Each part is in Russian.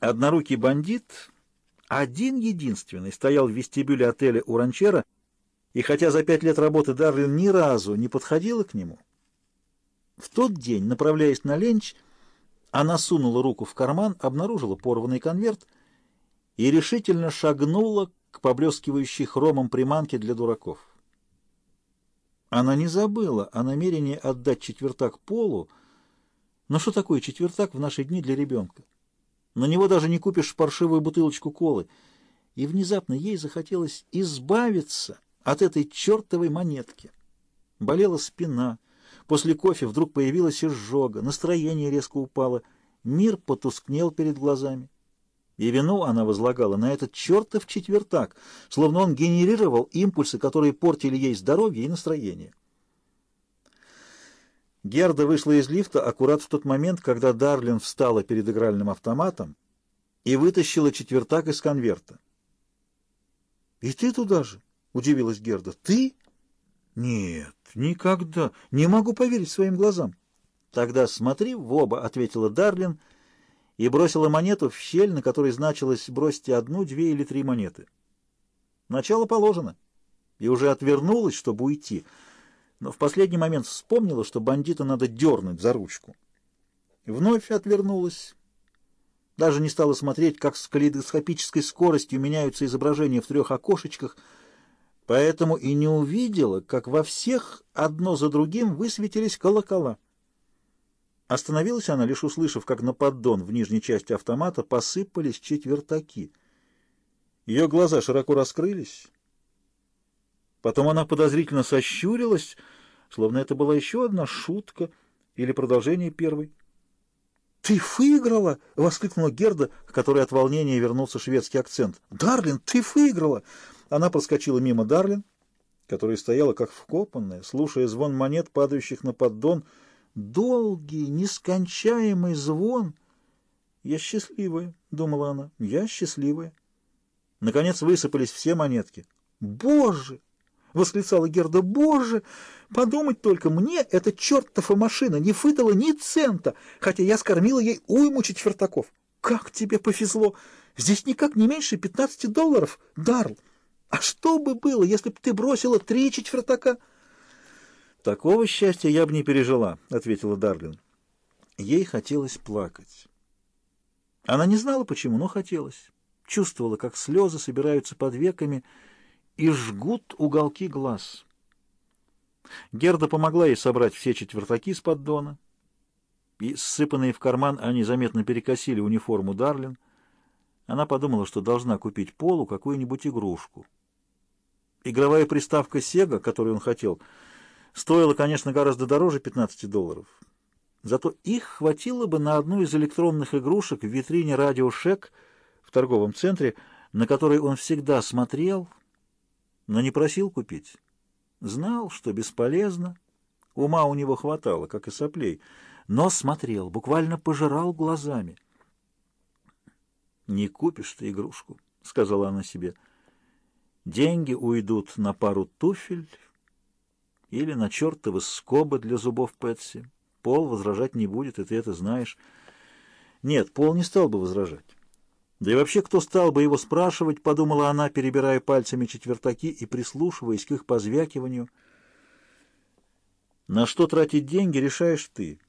Однорукий бандит, один единственный, стоял в вестибюле отеля у ранчера, и хотя за пять лет работы Дарлин ни разу не подходила к нему, в тот день, направляясь на ленч, она сунула руку в карман, обнаружила порванный конверт и решительно шагнула к поблескивающей хромом приманке для дураков. Она не забыла о намерении отдать четвертак Полу, но что такое четвертак в наши дни для ребенка? На него даже не купишь паршивую бутылочку колы. И внезапно ей захотелось избавиться от этой чертовой монетки. Болела спина. После кофе вдруг появилась изжога, настроение резко упало, мир потускнел перед глазами. И вину она возлагала на этот чертов четвертак, словно он генерировал импульсы, которые портили ей здоровье и настроение. Герда вышла из лифта аккурат в тот момент, когда Дарлин встала перед игральным автоматом и вытащила четвертак из конверта. «И ты туда же?» — удивилась Герда. «Ты?» «Нет, никогда. Не могу поверить своим глазам». «Тогда смотри в оба», — ответила Дарлин и бросила монету в щель, на которой значилось «бросьте одну, две или три монеты». Начало положено. И уже отвернулась, чтобы уйти — но в последний момент вспомнила, что бандита надо дернуть за ручку. Вновь отвернулась. Даже не стала смотреть, как с калейдоскопической скоростью меняются изображения в трех окошечках, поэтому и не увидела, как во всех одно за другим высветились колокола. Остановилась она, лишь услышав, как на поддон в нижней части автомата посыпались четвертаки. Ее глаза широко раскрылись, Потом она подозрительно сощурилась, словно это была еще одна шутка или продолжение первой. «Ты выиграла!» — воскликнула Герда, которой от волнения вернулся шведский акцент. «Дарлин, ты выиграла!» Она проскочила мимо Дарлин, которая стояла как вкопанная, слушая звон монет, падающих на поддон. Долгий, нескончаемый звон. «Я счастливая», — думала она, — «я счастливая». Наконец высыпались все монетки. «Боже!» — восклицала Герда. «Боже! Подумать только, мне эта чертова машина не выдала ни цента, хотя я скормила ей уйму четвертаков. Как тебе повезло! Здесь никак не меньше пятнадцати долларов, Дарл! А что бы было, если бы ты бросила три четвертака?» «Такого счастья я бы не пережила», — ответила Дарлин. Ей хотелось плакать. Она не знала, почему, но хотелось. Чувствовала, как слезы собираются под веками, — и жгут уголки глаз. Герда помогла ей собрать все четвертаки с поддона, и, ссыпанные в карман, они заметно перекосили униформу Дарлин. Она подумала, что должна купить Полу какую-нибудь игрушку. Игровая приставка Sega, которую он хотел, стоила, конечно, гораздо дороже 15 долларов. Зато их хватило бы на одну из электронных игрушек в витрине радио «Шек» в торговом центре, на который он всегда смотрел, но не просил купить. Знал, что бесполезно. Ума у него хватало, как и соплей, но смотрел, буквально пожирал глазами. «Не купишь ты игрушку», — сказала она себе. «Деньги уйдут на пару туфель или на чертовы скобы для зубов Пэтси. Пол возражать не будет, и ты это знаешь». Нет, Пол не стал бы возражать. Да и вообще, кто стал бы его спрашивать, подумала она, перебирая пальцами четвертаки и прислушиваясь к их позвякиванию. На что тратить деньги, решаешь ты.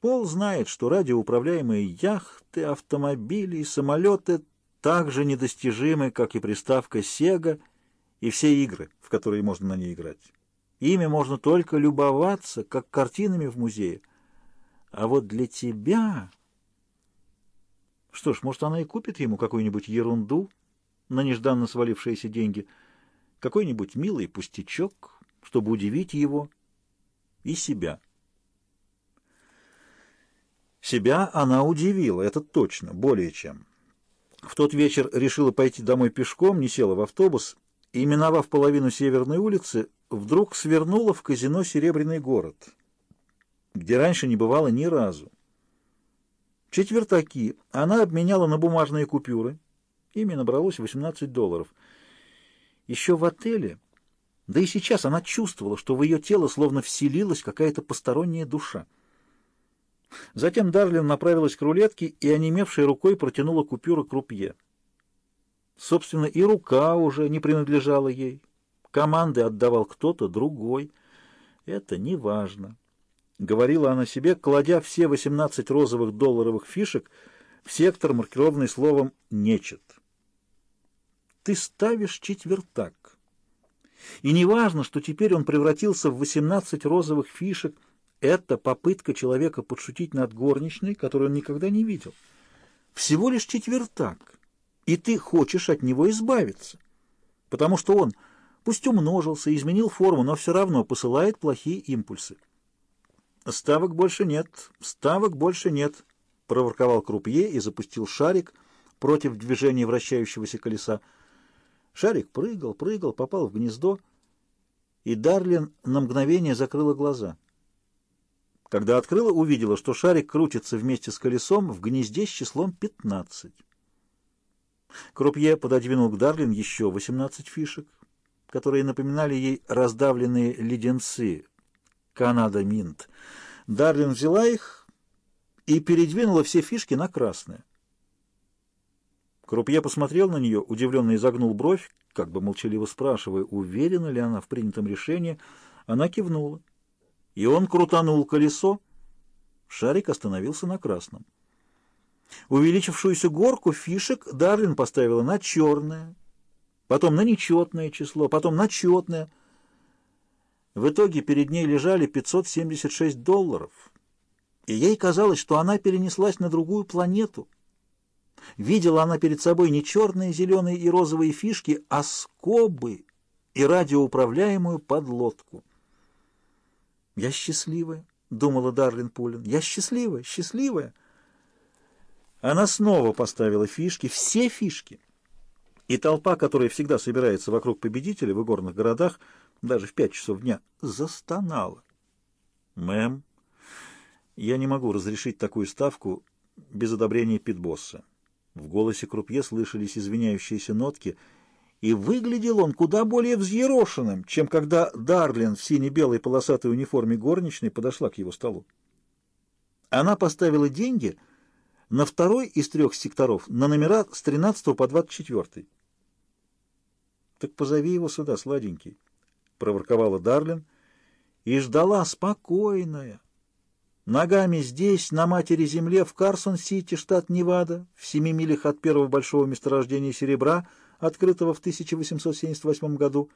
Пол знает, что радиоуправляемые яхты, автомобили и самолеты так же недостижимы, как и приставка Sega и все игры, в которые можно на ней играть. Ими можно только любоваться, как картинами в музее. А вот для тебя... Что ж, может, она и купит ему какую-нибудь ерунду на нежданно свалившиеся деньги, какой-нибудь милый пустячок, чтобы удивить его и себя. Себя она удивила, это точно, более чем. В тот вечер решила пойти домой пешком, не села в автобус и, миновав половину Северной улицы, вдруг свернула в казино «Серебряный город», где раньше не бывало ни разу. Четвертаки она обменяла на бумажные купюры. Ими набралось 18 долларов. Еще в отеле, да и сейчас она чувствовала, что в ее тело словно вселилась какая-то посторонняя душа. Затем Дарлин направилась к рулетке и, онемевшей рукой, протянула купюры крупье. Собственно, и рука уже не принадлежала ей. Команды отдавал кто-то другой. Это не важно. Говорила она себе, кладя все 18 розовых долларовых фишек в сектор, маркированный словом «нечет». Ты ставишь четвертак. И не важно, что теперь он превратился в 18 розовых фишек. Это попытка человека подшутить над горничной, которую он никогда не видел. Всего лишь четвертак и ты хочешь от него избавиться, потому что он, пусть умножился, изменил форму, но все равно посылает плохие импульсы. «Ставок больше нет, ставок больше нет», — проворковал крупье и запустил шарик против движения вращающегося колеса. Шарик прыгал, прыгал, попал в гнездо, и Дарлин на мгновение закрыла глаза. Когда открыла, увидела, что шарик крутится вместе с колесом в гнезде с числом пятнадцать. Крупье пододвинул к Дарлин еще 18 фишек, которые напоминали ей раздавленные леденцы Канада Минт. Дарлин взяла их и передвинула все фишки на красное. Крупье посмотрел на нее, удивленно изогнул бровь, как бы молчаливо спрашивая, уверена ли она в принятом решении. Она кивнула. И он крутанул колесо. Шарик остановился на красном. Увеличившуюся горку фишек Дарлин поставила на черное, потом на нечетное число, потом на четное. В итоге перед ней лежали 576 долларов, и ей казалось, что она перенеслась на другую планету. Видела она перед собой не черные, зеленые и розовые фишки, а скобы и радиоуправляемую подлодку. «Я счастливая», — думала Дарлин Пулин, — «я счастливая, счастливая». Она снова поставила фишки, все фишки. И толпа, которая всегда собирается вокруг победителя в игорных городах, даже в пять часов дня, застонала. «Мэм, я не могу разрешить такую ставку без одобрения питбосса». В голосе крупье слышались извиняющиеся нотки, и выглядел он куда более взъерошенным, чем когда Дарлин в сине-белой полосатой униформе горничной подошла к его столу. Она поставила деньги — на второй из трех секторов на номера с 13 по 24. «Так позови его сюда, сладенький», — проворковала Дарлин и ждала спокойная. Ногами здесь, на матери земле, в Карсон-Сити, штат Невада, в семи милях от первого большого месторождения серебра, открытого в 1878 году,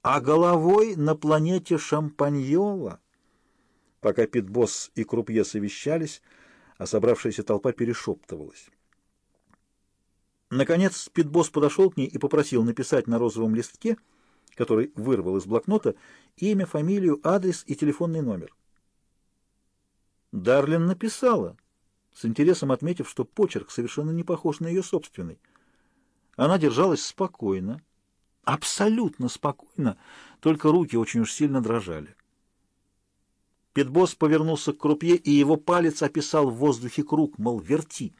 а головой на планете Шампаньола. Пока Питбосс и Крупье совещались, а собравшаяся толпа перешептывалась. Наконец Спидбосс подошел к ней и попросил написать на розовом листке, который вырвал из блокнота, имя, фамилию, адрес и телефонный номер. Дарлин написала, с интересом отметив, что почерк совершенно не похож на ее собственный. Она держалась спокойно, абсолютно спокойно, только руки очень уж сильно дрожали. Питбосс повернулся к крупье, и его палец описал в воздухе круг, мол, верти.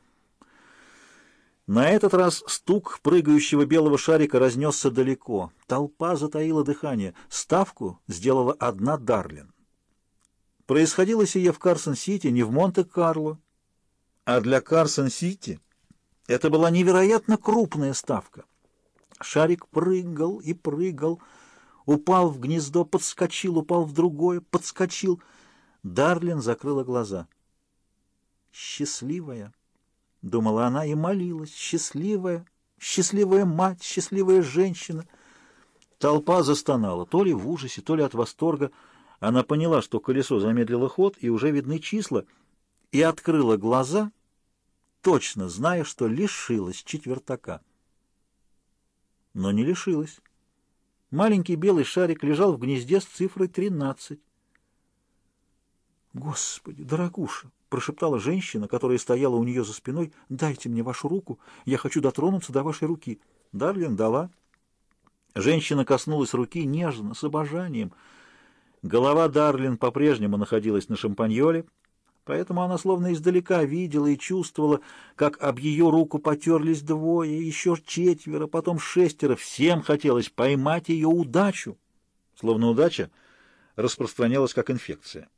На этот раз стук прыгающего белого шарика разнесся далеко. Толпа затаила дыхание. Ставку сделала одна Дарлин. Происходило сие в Карсон-Сити, не в Монте-Карло. А для Карсон-Сити это была невероятно крупная ставка. Шарик прыгал и прыгал, упал в гнездо, подскочил, упал в другое, подскочил — Дарлин закрыла глаза. «Счастливая!» — думала она и молилась. «Счастливая! Счастливая мать! Счастливая женщина!» Толпа застонала, то ли в ужасе, то ли от восторга. Она поняла, что колесо замедлило ход, и уже видны числа, и открыла глаза, точно зная, что лишилась четвертака. Но не лишилась. Маленький белый шарик лежал в гнезде с цифрой тринадцать. «Господи, дорогуша!» — прошептала женщина, которая стояла у нее за спиной. «Дайте мне вашу руку, я хочу дотронуться до вашей руки». Дарлин дала. Женщина коснулась руки нежно, с обожанием. Голова Дарлин по-прежнему находилась на шампаньоле, поэтому она словно издалека видела и чувствовала, как об ее руку потерлись двое, еще четверо, потом шестеро. Всем хотелось поймать ее удачу, словно удача распространялась как инфекция.